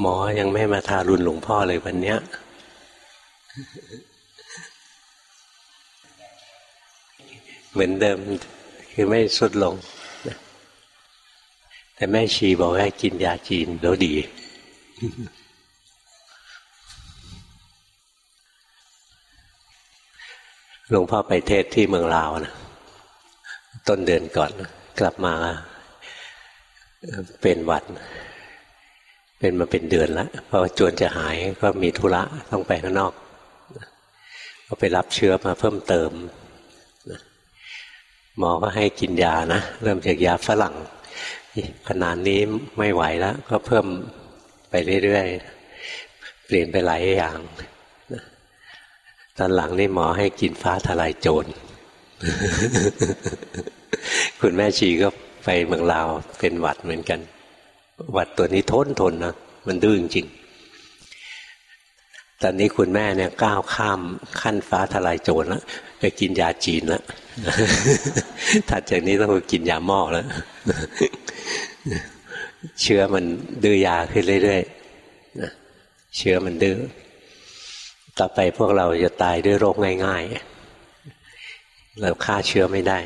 หมอยังไม่มาทารุณหลวงพ่อเลยวันเนี้ยเหมือนเดิมคือไม่สุดลง แต่แม่ชีบอกให้กินยาจีนแล้วดี หลวงพ่อไปเทศที่เมืองลาวนะต้นเดือนก่อนกลับมาเป็นหวัด เป็นมาเป็นเดือนแล้วพอจวนจะหายก็มีธุระต้องไปข้างนอก ก็ไปรับเชื้อมาเพิ่มเติมหมอก็ให้กินยานะ เริ่มจากยาฝรั่งขนาดนี้ไม่ไหวแล้ว ก็เพิ่มไปเรื่อยๆ เปลี่ยนไปหลายอย่างตอนหลังนี่หมอให้กินฟ้าทลายโจร คุณแม่ชีก็ไปเมืองลาวเป็นหวัดเหมือนกัน วัดตัวนี้ทนทนนะมันดื้อจริงตอนนี้คุณแม่เนี่ยก้าวข้ามขั้นฟ้าทลายโจรแล้วไปกินยาจีนแล้วถัดจากนี้ต้องไปกินยาหม้อแล้วเชื้อมันดื้อยาขึ้นเรื่อยๆเชื้อมันดื้อต่อไปพวกเราจะตายด้วยโรคง่าย ๆ เราฆ่าเชื้อไม่ได้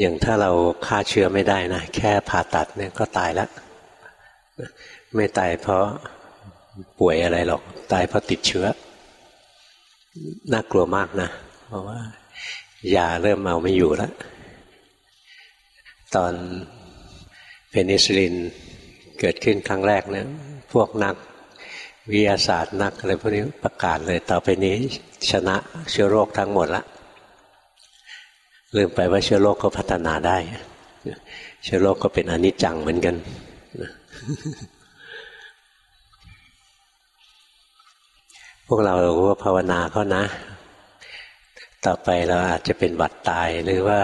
อย่างถ้าเราฆ่าเชื้อไม่ได้นะแค่ผ่าตัดเนี่ยก็ตายแล้วไม่ตายเพราะป่วยอะไรหรอก ตายเพราะติดเชื้อ น่ากลัวมากนะเพราะว่ายาเริ่มเอาไม่อยู่แล้ว ตอนเพนิซิลินเกิดขึ้นครั้งแรกเนี่ยพวกนักวิทยาศาสตร์นักอะไรพวกนี้ประกาศเลยต่อไปนี้ชนะเชื้อโรคทั้งหมดละ ลืมไปว่าเชื้อโรคก็พัฒนาได้ เชื้อโรคก็เป็นอนิจจังเหมือนกันพวกเราก็ภาวนาเขานะ ต่อไปเราอาจจะเป็นหวัดตายหรือว่า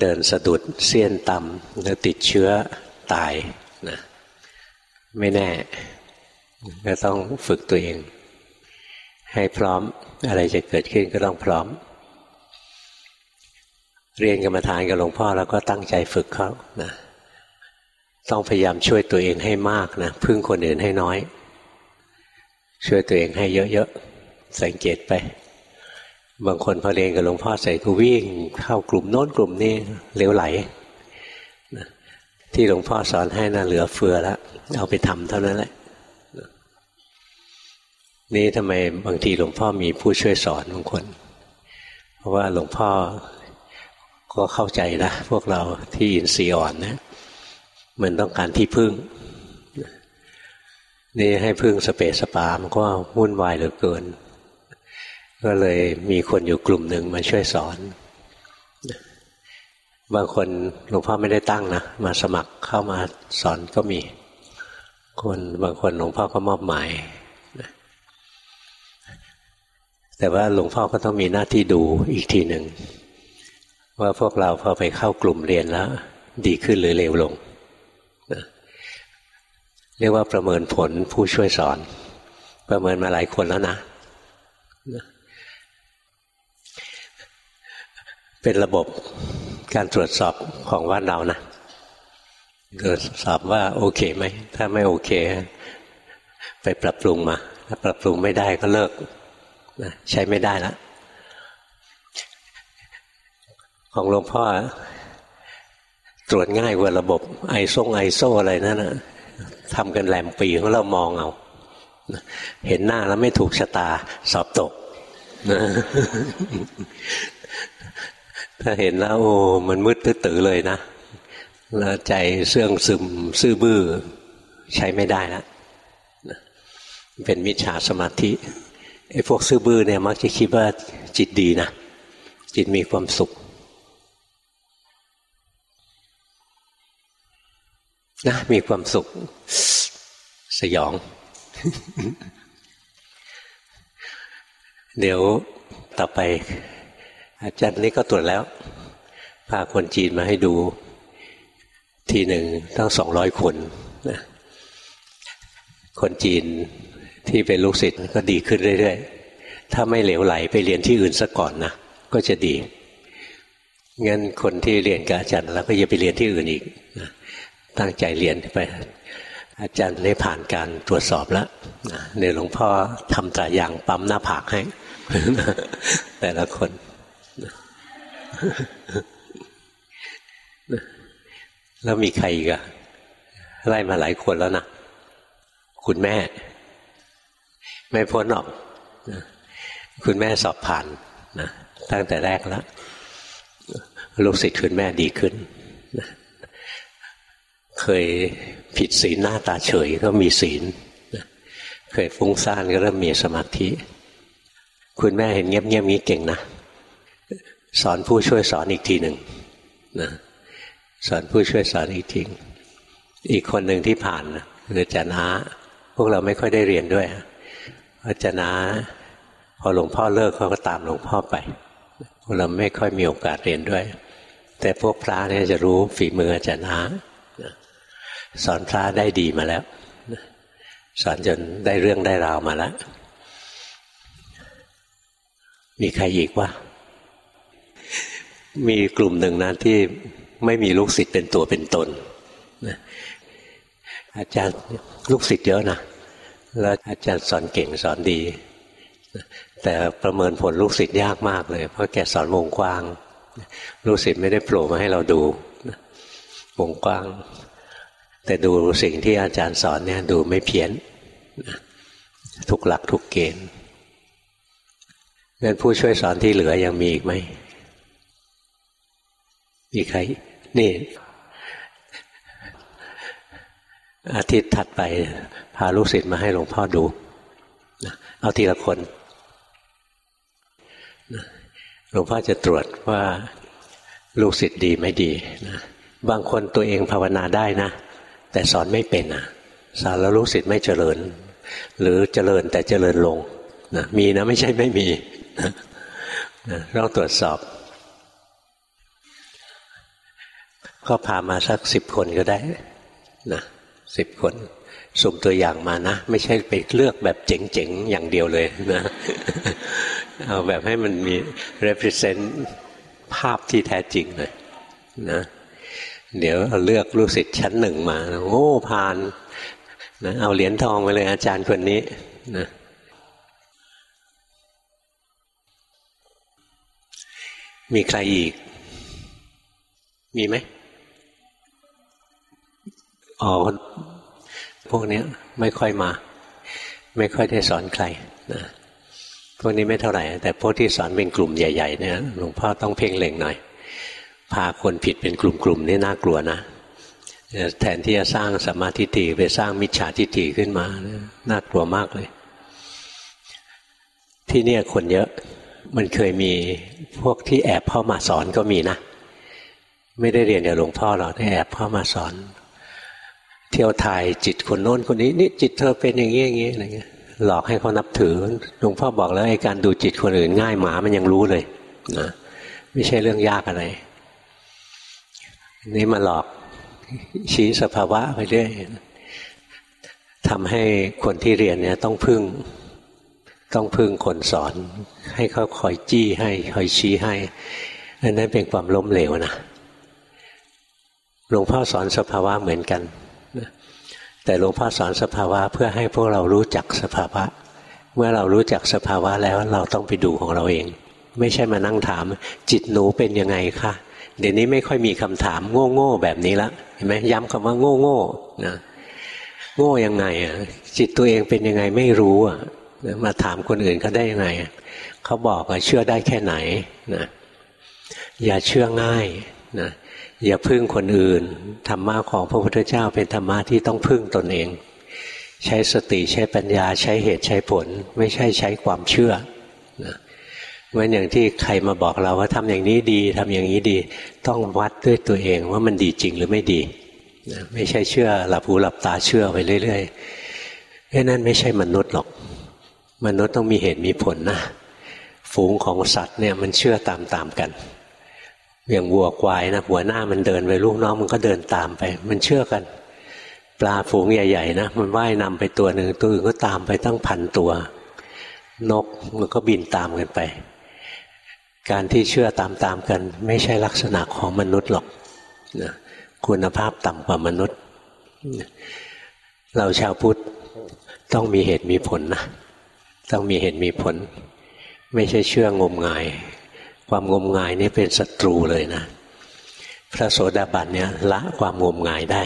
เดินสะดุดเสี้ยนต่ำหรือติดเชื้อตายนะไม่แน่ก็ต้องฝึกตัวเอง ให้พร้อมอะไรจะเกิดขึ้นก็ต้องพร้อม เรียนกรรมฐานกับหลวงพ่อแล้วก็ตั้งใจฝึกเขานะต้องพยายามช่วยตัวเองให้มากนะพึ่งคนอื่นให้น้อย ช่วยตัวเองให้เยอะๆสังเกตไป บางคนพอเรียนกับหลวงพ่อใส่ก็วิ่ง เข้ากลุ่มโน้นกลุ่มนี้เลี้ยวไหลนะที่หลวงพ่อสอนให้น่ะเหลือเฟือแล้วเอาไปทำเท่านั้นแหละนี่ทำไมบางทีหลวงพ่อมีผู้ช่วยสอนบางคน เพราะว่าหลวงพ่อ ก็เข้าใจนะพวกเราที่อินทรีย์อ่อนนะมันต้องการที่พึ่ง นี่ให้พึ่งสเปสปามันก็วุ่นวายเหลือเกิน ก็เลยมีคนอยู่กลุ่มหนึ่งมาช่วยสอน บางคนหลวงพ่อไม่ได้ตั้งนะมาสมัครเข้ามาสอนก็มี คนบางคนหลวงพ่อก็มอบหมายแต่ว่าหลวงพ่อก็ต้องมีหน้าที่ดูอีกทีหนึ่ง ว่าพวกเราพอไปเข้ากลุ่มเรียนแล้ว ดีขึ้นหรือเลวลงเรียกว่าประเมินผลผู้ช่วยสอน ประเมินมาหลายคนแล้วนะเป็นระบบการตรวจสอบของวัดเรานะตรวจสอบว่าโอเคไหม ถ้าไม่โอเค ไปปรับปรุงมา ถ้าปรับปรุงไม่ได้ก็เลิกนะใช้ไม่ได้แล้ว ของหลวงพ่อตรวจง่ายกว่าระบบไอซ่งไอโซอะไรนั่นนะทำกันแหลมปีของเรามองเอา เห็นหน้าแล้วไม่ถูกชะตาสอบตก ถ้าเห็นแล้วโอ้มันมืดตื้อเลยนะ แล้วใจเสื่องซึมซื่อบื้อใช้ไม่ได้แล้วเป็นมิจฉาสมาธิไอ้พวกซื่อบื้อเนี่ยมักจะคิดว่าจิตดีนะ จิตมีความสุข นะมีความสุข สยอง เดี๋ยวต่อไป อาจารย์นี้ก็ตรวจแล้ว พาคนจีนมาให้ดู ทีหนึ่งตั้งสองร้อยคนนะคนจีนที่เป็นลูกศิษย์ก็ดีขึ้นเรื่อยๆ ถ้าไม่เหลวไหลไปเรียนที่อื่นซะก่อนนะ ก็จะดี งั้นคนที่เรียนกับอาจารย์แล้วก็อย่าไปเรียนที่อื่นอีก ตั้งใจเรียนไป อาจารย์ได้ผ่านการตรวจสอบแล้วเดี๋ยวหลวงพ่อทำตรายางปั๊มหน้าผากให้ แต่ละคนแล้วมีใครอีกอะไล่มาหลายคนแล้วนะคุณแม่ ไม่พ้นหรอกคุณแม่สอบผ่านนะตั้งแต่แรกแล้วลูกศิษย์คุณแม่ดีขึ้น เคยผิดศีลหน้าตาเฉยก็มีศีลเคยฟุ้งซ่านก็เริ่มมีสมาธิ คุณแม่เห็นเงียบๆนี้เก่งนะ สอนผู้ช่วยสอนอีกทีหนึ่งนะสอนผู้ช่วยสอนอีกทีอีกคนหนึ่งที่ผ่านคือจารย์อาพวกเราไม่ค่อยได้เรียนด้วยอาจารย์อาพอหลวงพ่อเลิกเขาก็ตามหลวงพ่อไปพวกเราไม่ค่อยมีโอกาสเรียนด้วย แต่พวกพระเนี่ยจะรู้ฝีมืออาจารย์อา สอนพระได้ดีมาแล้ว สอนจนได้เรื่องได้ราวมาแล้ว มีใครอีกวะมีกลุ่มหนึ่งนะที่ไม่มีลูกศิษย์เป็นตัวเป็นตนอาจารย์ลูกศิษย์เยอะนะแล้วอาจารย์สอนเก่งสอนดี แต่ประเมินผลลูกศิษย์ยากมากเลย เพราะแกสอนวงกว้าง ลูกศิษย์ไม่ได้โผล่มาให้เราดูวงกว้าง แต่ดูสิ่งที่อาจารย์สอนเนี่ยดูไม่เพี้ยนทุกหลักทุกเกณฑ์งั้นผู้ช่วยสอนที่เหลือยังมีอีกไหมมีใคร นี่ อาทิตย์ถัดไป พาลูกศิษย์มาให้หลวงพ่อดูเอาทีละคนหลวงพ่อจะตรวจว่าลูกศิษย์ดีไม่ดีนะบางคนตัวเองภาวนาได้นะ แต่สอนไม่เป็นนะสอนแล้วลูกศิษย์ไม่เจริญ หรือเจริญแต่เจริญลงนะมีนะไม่ใช่ไม่มีนะต้องตรวจสอบ ก็พามาสักสิบคนก็ได้นะสิบคนสุ่มตัวอย่างมานะ ไม่ใช่ไปเลือกแบบเจ๋งๆ อย่างเดียวเลยนะเอาแบบให้มันมี represent ภาพที่แท้จริงเลยนะ เดี๋ยวเเลือกลูกศิษย์ชั้นหนึ่งมาโอ้ผ่านนะเอาเหรียญทองไปเลยอาจารย์คนนี้นะมีใครอีก มีไหมอ๋อพวกนี้ไม่ค่อยมา ไม่ค่อยได้สอนใครนะพวกนี้ไม่เท่าไหร่ แต่พวกที่สอนเป็นกลุ่มใหญ่ ๆ เนี่ยหลวงพ่อต้องเพ่งเล็งหน่อย พาคนผิดเป็นกลุ่มๆนี่น่ากลัวนะแทนที่จะสร้างสมาธิฏฐิไปสร้างมิจฉาทิฏฐิขึ้นมา น่ากลัวมากเลย ที่เนี่ยคนเยอะ มันเคยมีพวกที่แอบเข้ามาสอนก็มีนะ ไม่ได้เรียนกับหลวงพ่อหรอกแต่แอบเข้ามาสอน เที่ยวถ่ายจิตคนโน้นคนนี้นี่จิตเธอเป็นอย่างนี้อย่างนี้อะไรเงี้ย หลอกให้เขานับถือหลวงพ่อบอกแล้วไอ้การดูจิตคนอื่นง่ายหมามันยังรู้เลยนะไม่ใช่เรื่องยากอะไร นี่มาหลอกชี้สภาวะไปเรื่อยทำให้คนที่เรียนเนี่ยต้องพึ่ง ต้องพึ่งคนสอน ให้เขาคอยจี้ให้คอยชี้ให้อันนั้นเป็นความล้มเหลวนะหลวงพ่อสอนสภาวะเหมือนกันแต่หลวงพ่อสอนสภาวะเพื่อให้พวกเรารู้จักสภาวะ เมื่อเรารู้จักสภาวะแล้วเราต้องไปดูของเราเอง ไม่ใช่มานั่งถาม จิตหนูเป็นยังไงคะ เดี๋ยวนี้ไม่ค่อยมีคำถามโง่ๆแบบนี้ละเห็นไหมย้ำคำว่าโง่ๆนะโง่ยังไงอะจิตตัวเองเป็นยังไงไม่รู้อะมาถามคนอื่นเขาได้ยังไงเขาบอกว่าเชื่อได้แค่ไหนนะอย่าเชื่อง่ายนะอย่าพึ่งคนอื่นธรรมะของพระพุทธเจ้าเป็นธรรมะที่ต้องพึ่งตนเอง ใช้สติใช้ปัญญาใช้เหตุใช้ผล ไม่ใช่ใช้ความเชื่อนะ เหมือนอย่างที่ใครมาบอกเราว่าทำอย่างนี้ดีทำอย่างนี้ดี ต้องวัดด้วยตัวเองว่ามันดีจริงหรือไม่ดีไม่ใช่เชื่อหลับหูหลับตาเชื่อไปเรื่อยๆเพราะนั้นไม่ใช่มนุษย์หรอก มนุษย์ต้องมีเหตุมีผลนะฝูงของสัตว์เนี่ยมันเชื่อตามๆกันอย่างวัวควายนะหัวหน้ามันเดินไปลูกน้องมันก็เดินตามไป มันเชื่อกัน ปลาฝูงใหญ่ๆนะมันว่ายนำไปตัวหนึ่งตัวอื่นก็ตามไปตั้งพันตัว นกมันก็บินตามกันไป การที่เชื่อตามๆกัน ไม่ใช่ลักษณะของมนุษย์หรอกนะคุณภาพต่ำกว่ามนุษย์ เราชาวพุทธต้องมีเหตุมีผลนะ ต้องมีเหตุมีผล ไม่ใช่เชื่องมงาย ความงมงายนี่เป็นศัตรูเลยนะ พระโสดาบันเนี่ยละความงมงายได้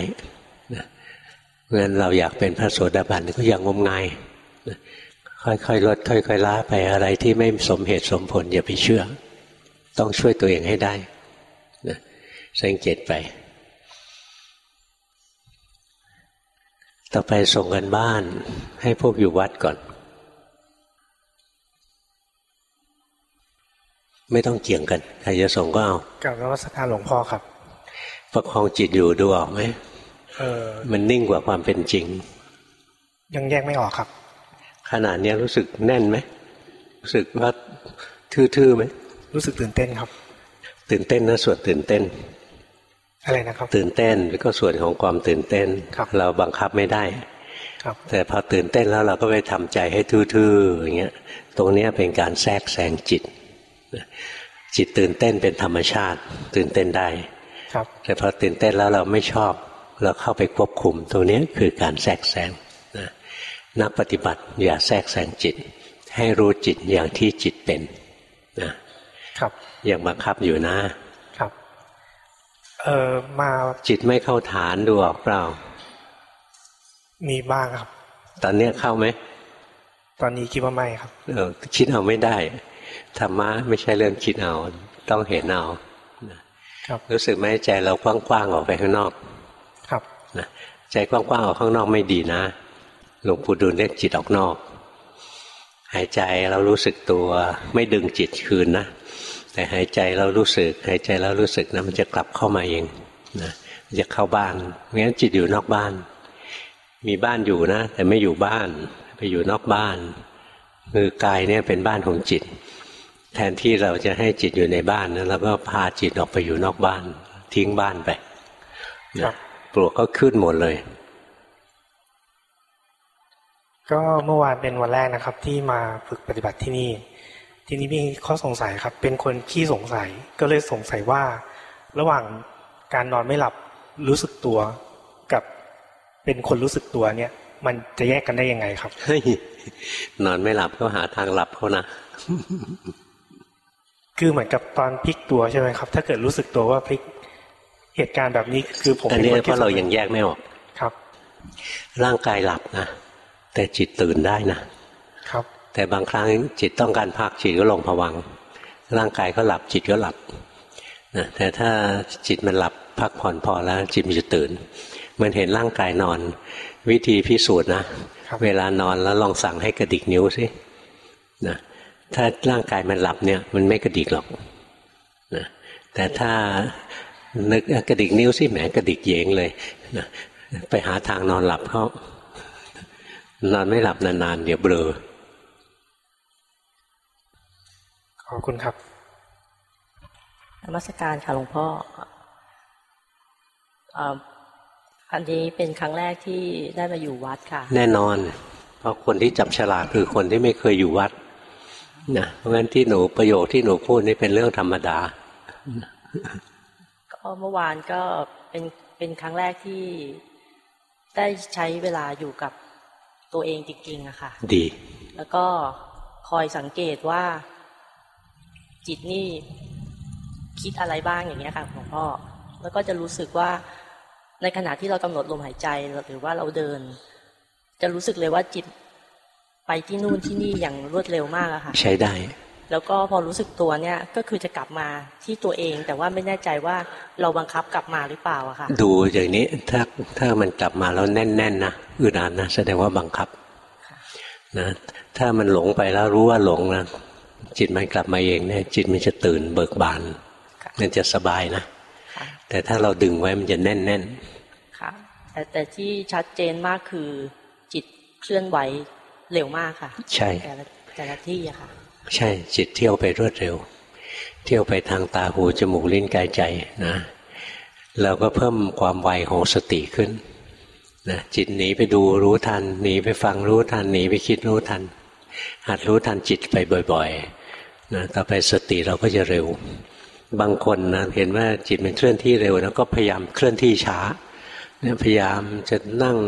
เพราะฉะนั้นเราอยากเป็นพระโสดาบันก็อย่างงมงาย ค่อยๆลดค่อยๆละไปอะไรที่ไม่สมเหตุสมผลอย่าไปเชื่อ ต้องช่วยตัวเองให้ได้นะสังเกตไป ต่อไปส่งกันบ้านให้พวกอยู่วัดก่อน ไม่ต้องเกี่ยงกัน ใครจะส่งก็เอากับนวัตการหลวงพ่อครับ ประคองจิตอยู่ดูออกไหมเออมันนิ่งกว่าความเป็นจริง ยังแยกไม่ออกครับ ขนาดนี้รู้สึกแน่นไหมรู้สึกว่าทื่อๆไหมรู้สึกตื่นเต้นครับ ตื่นเต้นนะส่วนตื่นเต้นอะไรนะครับ ตื่นเต้นแล้วก็ส่วนของความตื่นเต้นเราบังคับไม่ได้ครับแต่พอตื่นเต้นแล้วเราก็ไปทำใจให้ทื่อๆอย่างเงี้ย ตรงนี้เป็นการแทรกแซงจิต จิตตื่นเต้นเป็นธรรมชาติ ตื่นเต้นได้ ครับ แต่พอตื่นเต้นแล้วเราไม่ชอบ เราเข้าไปควบคุม ตรงนี้คือการแทรกแซง นักปฏิบัติอย่าแทรกแซงจิต ให้รู้จิตอย่างที่จิตเป็นนะครับยังบังคับอยู่นะครับเออมาจิตไม่เข้าฐานดูออกเปล่า มีบ้างครับ ตอนนี้เข้าไหมตอนนี้คิดว่าไม่ครับ เออคิดเอาไม่ได้ธรรมะไม่ใช่เรื่องคิดเอาต้องเห็นเอาครับรู้สึกไหมใจเรากว้างๆออกไปข้างนอก ครับนะใจกว้างๆออกข้างนอกไม่ดีนะ หลวงปู่ดูลเรียกจิตออกนอก หายใจเรารู้สึกตัวไม่ดึงจิตคืนนะ แต่หายใจเรารู้สึก หายใจเรารู้สึกนะมันจะกลับเข้ามาเองนะมันจะเข้าบ้านงั้นจิตอยู่นอกบ้าน มีบ้านอยู่นะ แต่ไม่อยู่บ้าน ไปอยู่นอกบ้านคือกายเนี่ยเป็นบ้านของจิต แทนที่เราจะให้จิตอยู่ในบ้านนะเราก็พาจิตออกไปอยู่นอกบ้าน ทิ้งบ้านไปนะปลวกก็ขึ้นหมดเลย ก็เมื่อวานเป็นวันแรกนะครับ ที่มาฝึกปฏิบัติที่นี่ ทีนี้มีข้อสงสัยครับ เป็นคนขี้สงสัยก็เลยสงสัยว่า ระหว่างการนอนไม่หลับรู้สึกตัวกับเป็นคนรู้สึกตัวเนี่ย มันจะแยกกันได้ยังไงครับเฮ้ยนอนไม่หลับก็หาทางหลับเขานะคือเหมือนกับตอนพลิกตัวใช่ไหมครับ ถ้าเกิดรู้สึกตัวว่าพลิกเหตุการณ์แบบนี้คือผมอันนี้เพราะเรายังแยกไม่ออกครับ ร่างกายหลับนะ แต่จิตตื่นได้นะครับ แต่บางครั้งจิตต้องการพักจิตก็ลงผวังร่างกายก็หลับจิตก็หลับนะแต่ถ้าจิตมันหลับพักผ่อนพอแล้วจิตมันจะตื่น มันเห็นร่างกายนอน วิธีพิสูจน์นะเวลานอนแล้วลองสั่งให้กระดิกนิ้วสินะถ้าร่างกายมันหลับเนี่ย มันไม่กระดิกหรอกนะแต่ถ้านึกกระดิกนิ้วสิแหมกระดิกเยงเลยนะไปหาทางนอนหลับเขา นอนไม่หลับนานๆเดี๋ยวเบลอขอบคุณครับนมัสการค่ะหลวงพ่ออันนี้เป็นครั้งแรกที่ได้มาอยู่วัดค่ะ แน่นอน เพราะคนที่จับฉลากคือคนที่ไม่เคยอยู่วัดนะเพราะงั้นที่หนูประโยชน์ที่หนูพูดนี่เป็นเรื่องธรรมดา ก็เมื่อวานก็เป็นเป็นครั้งแรกที่ได้ใช้เวลาอยู่กับ ตัวเองจริงๆอะค่ะ ดี แล้วก็คอยสังเกตว่า จิตนี่คิดอะไรบ้างอย่างเงี้ยค่ะหลวงพ่อแล้วก็จะรู้สึกว่าในขณะที่เรากำหนดลมหายใจหรือว่าเราเดิน จะรู้สึกเลยว่าจิตไปที่นู่นที่นี่อย่างรวดเร็วมากอะค่ะ ใช้ได้ แล้วก็พอรู้สึกตัวเนี่ยก็คือจะกลับมาที่ตัวเอง แต่ว่าไม่แน่ใจว่าเราบังคับกลับมาหรือเปล่าอะค่ะ ดูอย่างนี้ถ้าถ้ามันกลับมาแล้วแน่นๆนะอึดอัดนะแสดงว่าบังคับนะถ้ามันหลงไปแล้วรู้ว่าหลงนะจิตมันกลับมาเองเนี่ยจิตมันจะตื่นเบิกบานมันจะสบายนะแต่ถ้าเราดึงไว้มันจะแน่นๆค่ะแต่แต่ที่ชัดเจนมากคือจิตเคลื่อนไหวเร็วมากค่ะ ใช่แต่ละแต่ละที่อะค่ะ ใช่จิตเที่ยวไปรวดเร็ว เที่ยวไปทางตาหูจมูกลิ้นกายใจนะเราก็เพิ่มความไวของสติขึ้นนะจิตหนีไปดูรู้ทันหนีไปฟังรู้ทันหนีไปคิดรู้ทัน หัดรู้ทันจิตไปบ่อยนะต่อไปสติเราก็จะเร็ว บางคนนะเห็นว่าจิตมันเคลื่อนที่เร็วแล้วก็พยายามเคลื่อนที่ช้าเนี่ยพยายามจะนั่ง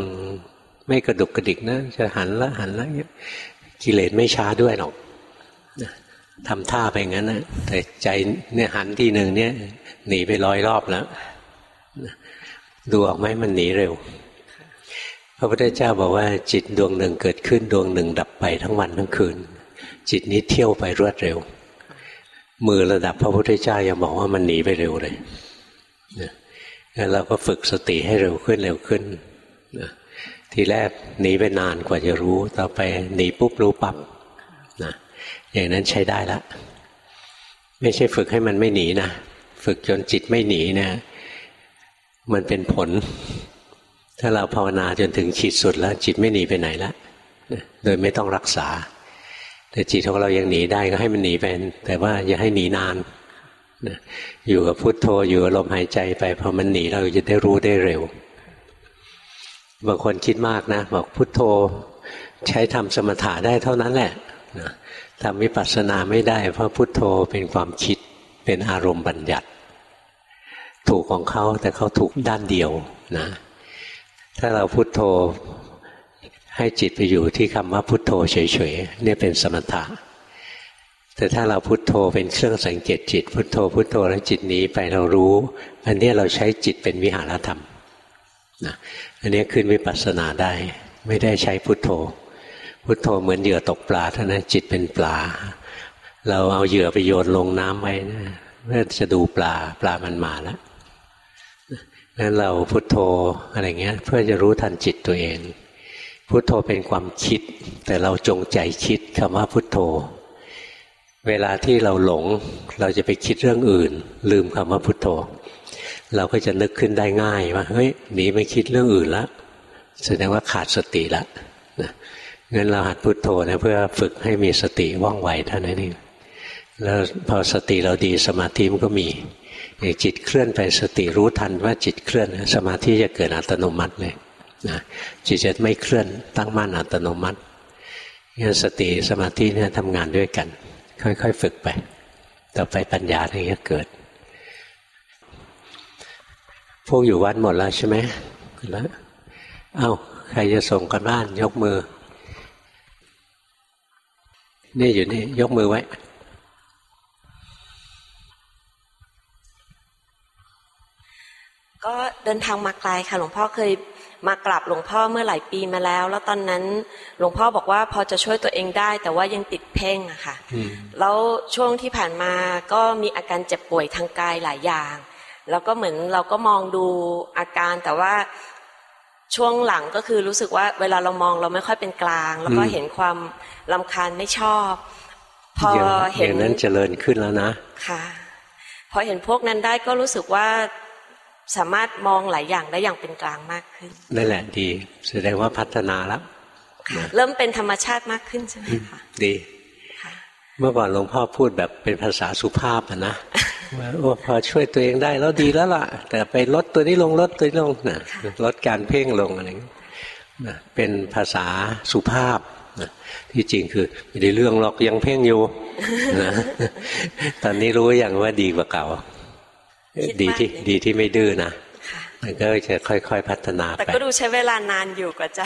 ไม่กระดุกกระดิกนะจะหันละหันละกิเลสไม่ช้าด้วยหรอก ทำท่าไปงั้นนะแต่ใจเนี่ยหันทีหนึ่งเนี่ย หนีไปร้อยรอบแล้วดูออกไหมมันหนีเร็ว พระพุทธเจ้าบอกว่าจิตดวงหนึ่งเกิดขึ้นดวงหนึ่งดับไปทั้งวันทั้งคืน จิตนี้เที่ยวไปรวดเร็ว มือระดับพระพุทธเจ้ายังบอกว่ามันหนีไปเร็วเลยนะเราก็ฝึกสติให้เร็วขึ้นเร็วขึ้นนะทีแรกหนีไปนานกว่าจะรู้ ต่อไปหนีปุ๊บรู้ปับ๊บนะ อย่างนั้นใช้ได้ละไม่ใช่ฝึกให้มันไม่หนีนะฝึกจนจิตไม่หนีเนะี่ย มันเป็นผล ถ้าเราภาวนาจนถึงขีดสุดแล้ว จิตไม่หนีไปไหนแล้วโดยไม่ต้องรักษา แต่จิตของเรายังหนีได้ก็ให้มันหนีไปแต่ว่าอย่าให้หนีนานอยู่กับพุโทโธอยู่กับลมหายใจไปพอมันหนีเราจะได้รู้ได้เร็ว บางคนคิดมากนะ บอกพุโทโธใช้ทำสมถะได้เท่านั้นแหละ ทำวิปัสสนาไม่ได้ เพราะพุโทโธเป็นความคิดเป็นอารมณ์บัญญัติ ถูกของเขาแต่เขาถูกด้านเดียวนะ ถ้าเราพุโทโธให้จิตไปอยู่ที่คำว่าพุทโธเฉยๆเนี่ยเป็นสมถะ แต่ถ้าเราพุโทโธเป็นเครื่องสังเกตจิต พุโทโธพุโทโธแล้วจิตหนีไปเรารู้ อันนี้เราใช้จิตเป็นวิหารธรรมนะอันนี้ขึ้นวิปัสสนาได้ ไม่ได้ใช้พุโทโธ พุโทโธเหมือนเหยื่อตกปลาเท่านั้นจิตเป็นปลา เราเอาเหยื่อไปโยนลงน้ำไว้นะเพื่อจะดูปลาปลามันมาแล้วนั้นเราพุโทโธอะไรเงี้ย เพื่อจะรู้ทันจิตตัวเอง พุโทโธเป็นความคิด แต่เราจงใจคิดคำว่าพุโทโธ เวลาที่เราหลงเราจะไปคิดเรื่องอื่น ลืมคำว่าพุโทโธ เราก็จะนึกขึ้นได้ง่ายว่าเฮ้ยหนีไปคิดเรื่องอื่นแล้วแสดงว่าขาดสติละ งั้นเราหัดพุโทโธนะเพื่อฝึกให้มีสติว่องไวเท่านั้นเองแล้วพอสติเราดีสมาธิมันก็มีอย่างจิตเคลื่อนไปสติรู้ทันว่าจิตเคลื่อน สมาธิจะเกิดอัตโนมัติเลยนะจิตจะไม่เคลื่อนตั้งมั่นอัตโนมัติงั้นสติสมาธิเนี่ยทำงานด้วยกัน ค่อยๆ ฝึกไป ต่อไปปัญญาถึงจะเกิด พวกอยู่วัดหมดแล้วใช่ไหมแล้วเอา้าใครจะส่งกันบ้านยกมือ นี่อยู่นี่ ยกมือไว้ ก็เดินทางมาไกลค่ะ หลวงพ่อเคยมากราบหลวงพ่อเมื่อหลายปีมาแล้ว แล้วตอนนั้นหลวงพ่อบอกว่าพอจะช่วยตัวเองได้ แต่ว่ายังติดเพ่งอะค่ะแล้วช่วงที่ผ่านมาก็มีอาการเจ็บป่วยทางกายหลายอย่าง แล้วก็เหมือนเราก็มองดูอาการแต่ว่า ช่วงหลังก็คือรู้สึกว่าเวลาเรามองเราไม่ค่อยเป็นกลาง แล้วก็เห็นความลำคาญไม่ชอบ พอเห็นนั้นเจริญขึ้นแล้วนะค่ะพอเห็นพวกนั้นได้ก็รู้สึกว่าสามารถมองหลายอย่างได้อย่างเป็นกลางมากขึ้นนั่นแหละดีแสดงว่าพัฒนาแล้วเริ่มเป็นธรรมชาติมากขึ้นใช่ไหมคะดี เมื่อก่อนหลวงพ่อพูดแบบเป็นภาษาสุภาพนะว่า โอ้พอช่วยตัวเองได้แล้วดีแล้วล่ะ แต่ไปลดตัวนี้ลงลดตัวนี้ลงนะลดการเพ่งลงอะไรนะเป็นภาษาสุภาพนะที่จริงคือไม่ได้เรื่องหรอกยังเพ่งอยู่นะตอนนี้รู้อย่างว่าดีกว่าเก่า ดีที่ดีที่ไม่ดื้อนะมันก็จะค่อย ๆ พัฒนาไปแต่ก็ดูใช้เวลานานอยู่กว่าจะ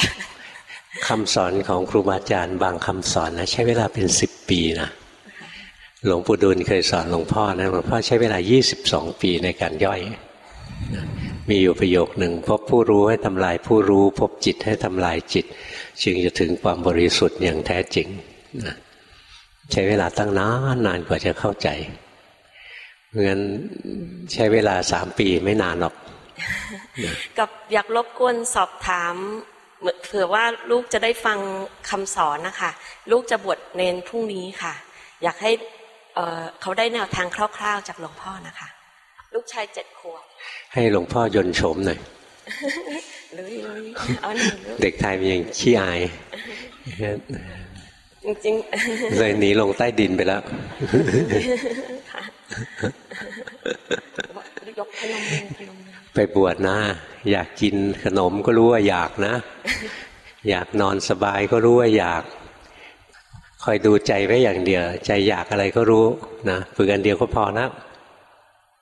คำสอนของครูบาอาจารย์บางคำสอนนะใช้เวลาเป็นสิบปีนะ หลวงปู่ดูลเคยสอนหลวงพ่อนะหลวงพ่อใช้เวลายี่สิบสองปีในการย่อย มีอยู่ประโยคหนึ่งพบผู้รู้ให้ทำลายผู้รู้ พบจิตให้ทำลายจิต จึงจะถึงความบริสุทธิ์อย่างแท้จริงนะใช้เวลาตั้งนานนานกว่าจะเข้าใจเพราะงั้นใช้เวลาสามปีไม่นานหรอก กับอยากรบกวนสอบถามเผื่อว่าลูกจะได้ฟังคำสอนนะคะ ลูกจะบวชเนนพรุ่งนี้ค่ะ อยากให้ เขาได้แนวทางคร่าว ๆ จากหลวงพ่อนะคะ ลูกชายเจ็ดขวบให้หลวงพ่อยนโฉมหน่อยเด็กไทยมันยังขี้อายจริงๆเลยหนีลงใต้ดินไปแล้วไปบวชนะ อยากกินขนมก็รู้ว่าอยากนะ อยากนอนสบายก็รู้ว่าอยาก คอยดูใจไว้อย่างเดียว ใจอยากอะไรก็รู้นะฝึกอันเดียวก็พอนะ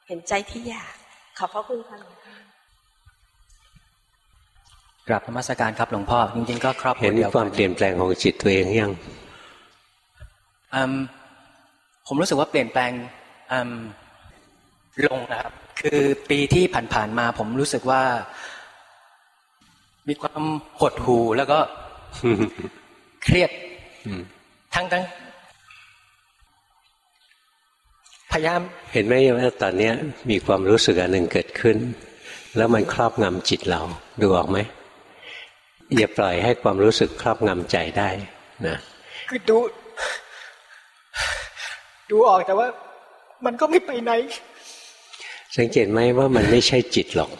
เห็นใจที่อยากขอบพระคุณค่ะกราบธรรมสการครับหลวงพ่อจริงๆก็ครอบเห็นความเปลี่ยนแปลงของจิตตัวเองยังผมรู้สึกว่าเปลี่ยนแปลงลงนะครับ คือปีที่ผ่านๆมา ผมรู้สึกว่า มีความหดหู่แล้วก็เครียด ทั้งทั้งพยายามเห็นไหมว่าตอนนี้มีความรู้สึกอันหนึ่งเกิดขึ้น แล้วมันครอบงำจิตเราดูออกไหมอย่าปล่อยให้ความรู้สึกครอบงำใจได้นะคือดู ดูออกแต่ว่า มันก็ไม่ไปไหน สังเกตไหมว่ามันไม่ใช่จิตหรอก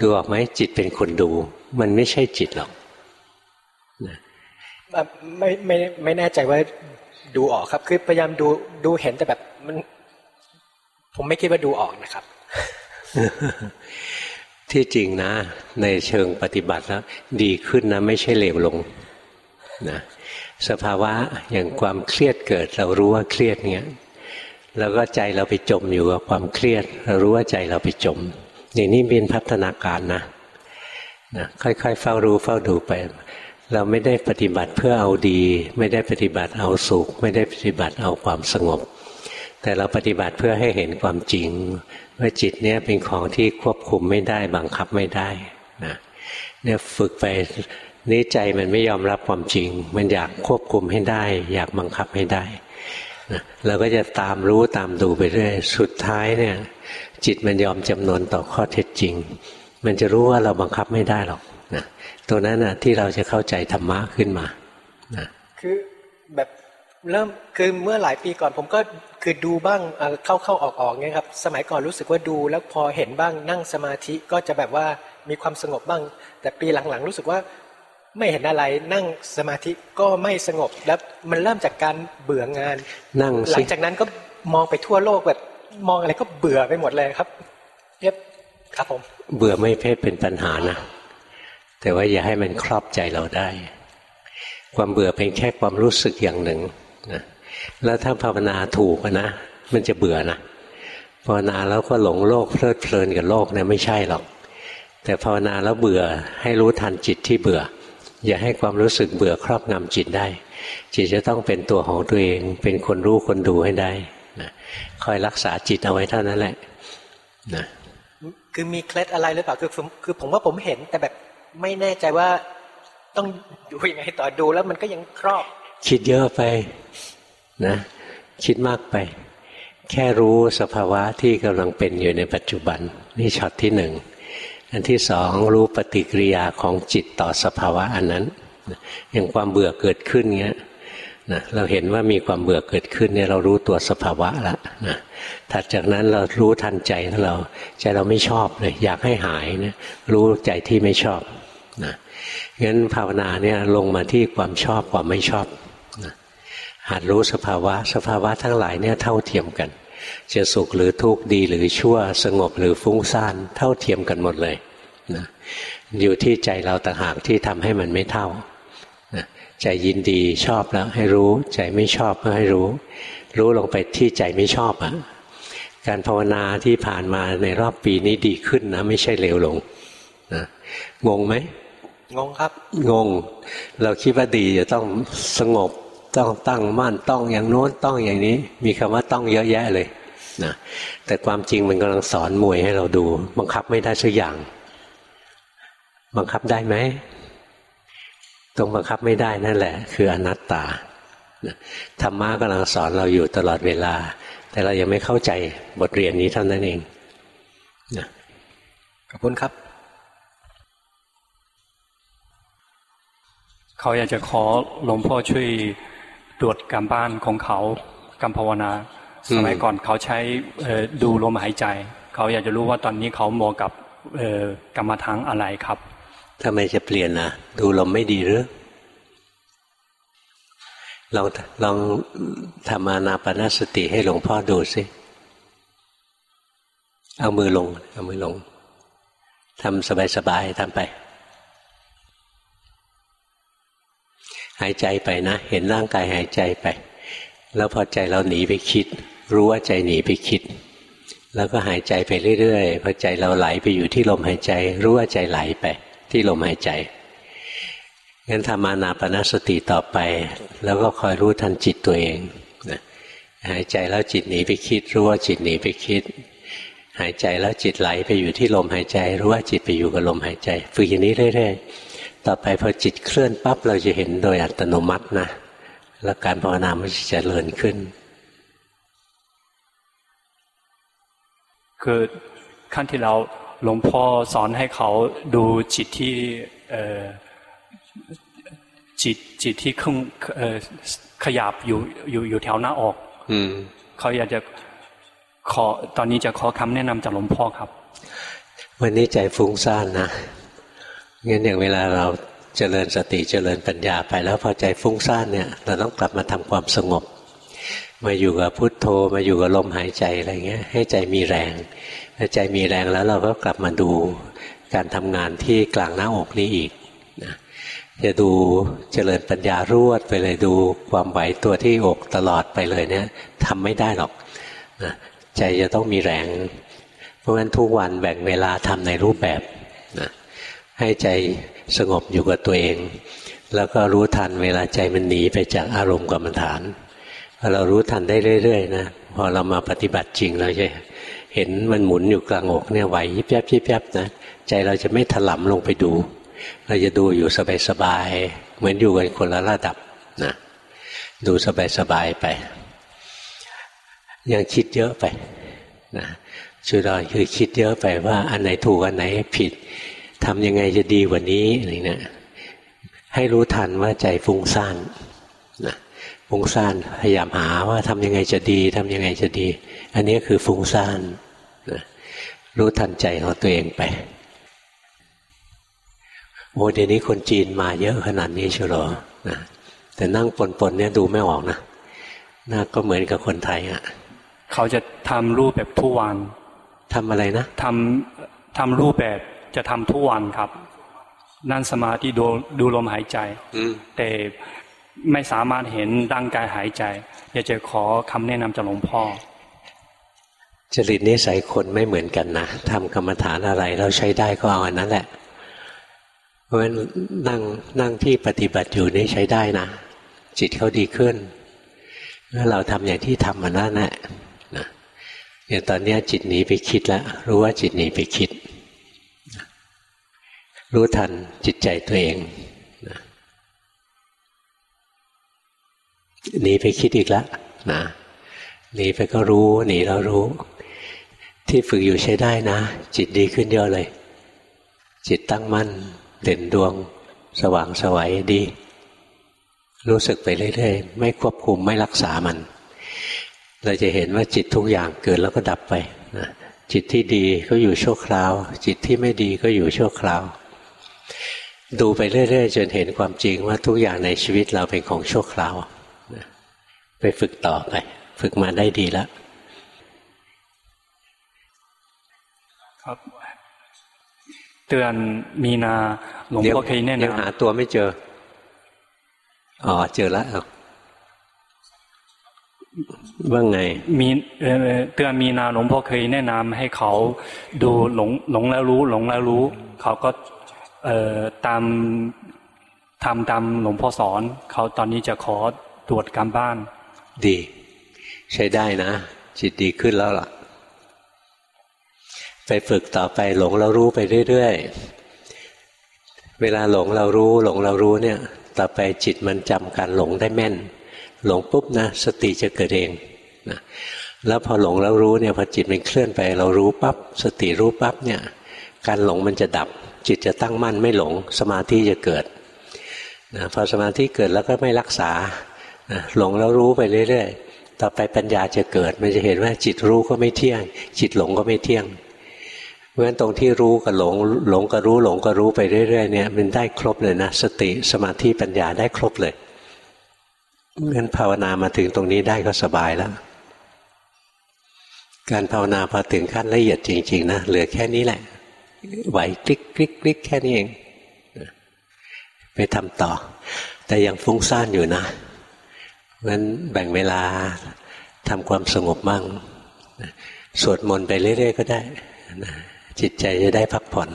ดูออกไหมจิตเป็นคนดู มันไม่ใช่จิตหรอกนะ ไม่ไม่ไม่แน่ใจว่าดูออกครับ คือพยายามดูดูเห็นแต่แบบมัน ผมไม่คิดว่าดูออกนะครับ ที่จริงนะ ในเชิงปฏิบัติแล้วดีขึ้นนะ ไม่ใช่เลวลงนะสภาวะอย่างความเครียดเกิด เรารู้ว่าเครียดเงี้ยแล้วก็ใจเราไปจมอยู่กับความเครียด เรารู้ว่าใจเราไปจมอย่างนี้เป็นพัฒนาการนะนะค่อยๆ เฝ้ารู้เฝ้าดูไป เราไม่ได้ปฏิบัติเพื่อเอาดี ไม่ได้ปฏิบัติเอาสุข ไม่ได้ปฏิบัติเอาความสงบ แต่เราปฏิบัติเพื่อให้เห็นความจริง ว่าจิตเนี้ยเป็นของที่ควบคุมไม่ได้บังคับไม่ได้นะเนี่ยฝึกไปนี้ใจมันไม่ยอมรับความจริง มันอยากควบคุมให้ได้ อยากบังคับให้ได้นะเราก็จะตามรู้ตามดูไปเรื่อยสุดท้ายเนี่ย จิตมันยอมจำนนต่อข้อเท็จจริง มันจะรู้ว่าเราบังคับไม่ได้หรอก ตัวนั้นนะที่เราจะเข้าใจธรรมะขึ้นมานะคือแบบเริ่มคือเมื่อหลายปีก่อนผมก็คือดูบ้างเข้าเข้าออกออกเนี่ยครับสมัยก่อนรู้สึกว่าดูแล้วพอเห็นบ้างนั่งสมาธิก็จะแบบว่ามีความสงบบ้าง แต่ปีหลังๆ รู้สึกว่าไม่เห็นอะไรนั่งสมาธิก็ไม่สงบแล้วมันเริ่มจากการเบื่องานนั่งหลังจากนั้นก็มองไปทั่วโลกแบบมองอะไรก็เบื่อไปหมดเลยครับเรียบครับผมเบื่อไม่เพ่เป็นปัญหานะ แต่ว่าอย่าให้มันครอบใจเราได้ ความเบื่อเป็นแค่ความรู้สึกอย่างหนึ่งนะแล้วถ้าภาวนาถูกนะ มันจะเบื่อนะภาวนาแล้วก็หลงโลกเพลิดเพลินกับโลกเนะไม่ใช่หรอก แต่ภาวนาแล้วเบื่อให้รู้ทันจิตที่เบื่อ อย่าให้ความรู้สึกเบื่อครอบงำจิตได้ จิตจะต้องเป็นตัวของตัวเอง เป็นคนรู้คนดูให้ได้นะคอยรักษาจิตเอาไว้เท่านั้นแหละนะคือมีเคล็ดอะไรหรือเปล่าคือคือผมว่าผมเห็นแต่แบบ ไม่แน่ใจว่าต้องดูยังไงต่อดูแล้วมันก็ยังครอบ คิดเยอะไปนะ คิดมากไป แค่รู้สภาวะที่กำลังเป็นอยู่ในปัจจุบัน นี่ช็อตที่หนึ่งอันที่สองรู้ปฏิกิริยาของจิตต่อสภาวะอันนั้นอย่างความเบื่อเกิดขึ้นเงี้ยนะเราเห็นว่ามีความเบื่อเกิดขึ้นเนี่ยเรารู้ตัวสภาวะละนะถัดจากนั้นเรารู้ทันใจของเรา ใจเราไม่ชอบเลยอยากให้หายนะรู้ใจที่ไม่ชอบ นะงั้นภาวนาเนี่ยลงมาที่ความชอบความไม่ชอบนะหัดรู้สภาวะ สภาวะทั้งหลายเนี่ยเท่าเทียมกัน จะสุขหรือทุกข์ดีหรือชั่ว สงบหรือฟุ้งซ่านเท่าเทียมกันหมดเลยนะอยู่ที่ใจเราต่างหากที่ทำให้มันไม่เท่านะใจยินดีชอบแล้วให้รู้ ใจไม่ชอบก็ให้รู้ รู้ลงไปที่ใจไม่ชอบอะ่ะการภาวนาที่ผ่านมาในรอบปีนี้ดีขึ้นนะ ไม่ใช่เลวลงนะงงไหม งงครับ งง เราคิดว่าดีจะต้องสงบต้องตั้งมั่นต้องอย่างโน้นต้องอย่างนี้ มีคำว่าต้องเยอะแยะเลยนะแต่ความจริงมันกำลังสอนมวยให้เราดู บังคับไม่ได้สักอย่าง บังคับได้ไหมตรงบังคับไม่ได้นั่นแหละ คืออนัตตาธรรมะกำลังสอนเราอยู่ตลอดเวลา แต่เรายังไม่เข้าใจบทเรียนนี้เท่านั้นเองขอบคุณครับ เขาอยากจะขอหลวงพ่อช่วยตรวจการบ้านของเขาการภาวนา สมัยก่อนเขาใช้ดูลมหายใจ เขาอยากจะรู้ว่าตอนนี้เขาเหมาะกับกรรมฐานอะไรครับทำไมจะเปลี่ยนนะดูลมไม่ดีหรือลองลองทำอานาปนาสติให้หลวงพ่อดูสิเอามือลง เอามือลงทำสบายๆทำไป หายใจไปนะ เห็นร่างกายหายใจไป แล้วพอใจเราหนีไปคิด รู้ว่าใจหนีไปคิด แล้วก็หายใจไปเรื่อยๆพอใจเราไหลไปอยู่ที่ลมหายใจ รู้ว่าใจไหลไป ที่ลมหายใจงั้นทำมานาปนสติต่อไป แล้วก็คอยรู้ทันจิตตัวเองนะหายใจแล้วจิตหนีไปคิด รู้ว่าจิตหนีไปคิด หายใจแล้วจิตไหลไปอยู่ที่ลมหายใจ รู้ว่าจิตไปอยู่กับลมหายใจ ฝึกอย่างนี้เรื่อยๆ ต่อไปพอจิตเคลื่อนปั๊บเราจะเห็นโดยอัตโนมัตินะ แล้วการภาวนามันจะเจริญขึ้น คือขั้นที่เราหลวงพ่อสอนให้เขาดูจิตที่จิตจิตที่ขึ้นขยับอยู่อยู่อยู่แถวหน้าอกเขาอยากจะขอตอนนี้จะขอคำแนะนำจากหลวงพ่อครับ วันนี้ใจฟุ้งซ่านนะ งั้นอย่างเวลาเราเจริญสติเจริญปัญญาไปแล้วพอใจฟุ้งซ่านเนี่ย เราต้องกลับมาทำความสงบ มาอยู่กับพุทโธมาอยู่กับลมหายใจอะไรเงี้ย ให้ใจมีแรงถ้าใจมีแรงแล้วเราก็กลับมาดูการทำงานที่กลางหน้าอกนี้อีกนะจะดูเจริญปัญญารวดไปเลยดูความไหวตัวที่อกตลอดไปเลยเนี่ยทำไม่ได้หรอกนะใจจะต้องมีแรง เพราะฉะนั้นทุกวันแบ่งเวลาทำในรูปแบบ ให้ใจสงบอยู่กับตัวเอง แล้วก็รู้ทันเวลาใจมันหนีไปจากอารมณ์กรรมฐานพอเรารู้ทันได้เรื่อยๆนะพอเรามาปฏิบัติจริงเราจะเห็นมันหมุนอยู่กลางอกเนี่ยไหวยิบยับยิบยับนะใจเราจะไม่ถลำลงไปดู เราจะดูอยู่สบายๆเหมือนอยู่กันคนละระดับนะดูสบายๆไป ยังคิดเยอะไปนะชุดอยคือคิดเยอะไปว่าอันไหนถูกอันไหนผิด ทำยังไงจะดีกว่านี้อะไรเนะี่ยให้รู้ทันว่าใจฟุ้งซ่านนะฟุ้งซ่านพยายามหาว่าทำยังไงจะดีทำยังไงจะดี อันนี้คือฟุ้งซ่านนะรู้ทันใจของตัวเองไปโอ้เดี๋ยวนี้คนจีนมาเยอะขนาดนี้เชียวหรอนะแต่นั่งปนๆเนี่ยดูไม่ออกนะหน้าก็เหมือนกับคนไทยอะ่ะ เขาจะทำรูปแบบทุกวันทำอะไรนะทำทำรูปแบบ จะทำทุกวันครับ นั่งสมาธิดูดูลมหายใจแต่ไม่สามารถเห็นร่างกายหายใจ อยากจะขอคำแนะนำจากหลวงพ่อ จริตนิสัยคนไม่เหมือนกันนะทำกรรมฐานอะไร เราใช้ได้ก็เอาอันนั้นแหละ เพราะฉะนั้นนั่งนั่งที่ปฏิบัติอยู่นี่ใช้ได้นะจิตเขาดีขึ้นเมื่อเราทำอย่างที่ทำมานั่นแหละนะอย่างตอนนี้จิตหนีไปคิดแล้วรู้ว่าจิตหนีไปคิด รู้ทันจิตใจตัวเองหนีไปคิดอีกแล้วนะหนีไปก็รู้หนีแล้วรู้ ที่ฝึกอยู่ใช้ได้นะ จิตดีขึ้นเยอะเลย จิตตั้งมั่นเด่นดวง สว่างสวัยดี รู้สึกไปเรื่อยๆ ไม่ควบคุมไม่รักษามัน เราจะเห็นว่าจิตทุกอย่างเกิดแล้วก็ดับไปนะจิตที่ดีก็อยู่ชั่วคราว จิตที่ไม่ดีก็อยู่ชั่วคราว ดูไปเรื่อยๆจนเห็นความจริงว่าทุกอย่างในชีวิตเราเป็นของชั่วคราวไปฝึกต่อไป ฝึกมาได้ดีแล้วครับ เตือนมีนาหลวงพ่อเคยแน่นยังหาตัวไม่เจอ อ๋อ เจอแล้วว่าไงมีเตือนมีนาหลวงพ่อเคยแนะนำให้เขาดูหลงหลงแล้วรู้ หลงแล้วรู้ เขาก็เอ่อ ตามทำตามหลวงพ่อสอนเขาตอนนี้จะขอตรวจการบ้าน ดี ใช้ได้นะ จิตดีขึ้นแล้วล่ะ ไปฝึกต่อไปหลงเรารู้ไปเรื่อยๆ เวลาหลงเรารู้ หลงเรารู้เนี่ย ต่อไปจิตมันจำการหลงได้แม่น หลงปุ๊บนะสติจะเกิดเองนะแล้วพอหลงแล้วรู้เนี่ยพอจิตมันเคลื่อนไป เรารู้ปับ๊บสติรู้ปั๊บเนี่ย การหลงมันจะดับ จิตจะตั้งมั่นไม่หลง สมาธิจะเกิดนะพอสมาธิเกิดแล้วก็ไม่รักษานะหลงแล้วรู้ไปเรื่อยๆ ต่อไปปัญญาจะเกิด มันจะเห็นว่าจิตรู้ก็ไม่เที่ยง จิตหลงก็ไม่เที่ยง เพราะฉะนั้นตรงที่รู้กับหลงหลงก็รู้หลงก็รู้ไปเรื่อยๆเนี่ยมันได้ครบเลยนะสติสมาธิปัญญาได้ครบเลยงั้นภาวนามาถึงตรงนี้ได้ก็สบายแล้ว การภาวนาพอถึงขั้นละเอียดจริง ๆนะเหลือแค่นี้แหละ ไหวคลิกคลิกคลิกแค่นี้เองไปทำต่อ แต่ยังฟุ้งซ่านอยู่นะงั้นแบ่งเวลาทำความสงบบ้างสวดมนต์ไปเรื่อยๆก็ได้จิตใจจะได้พักผ่อน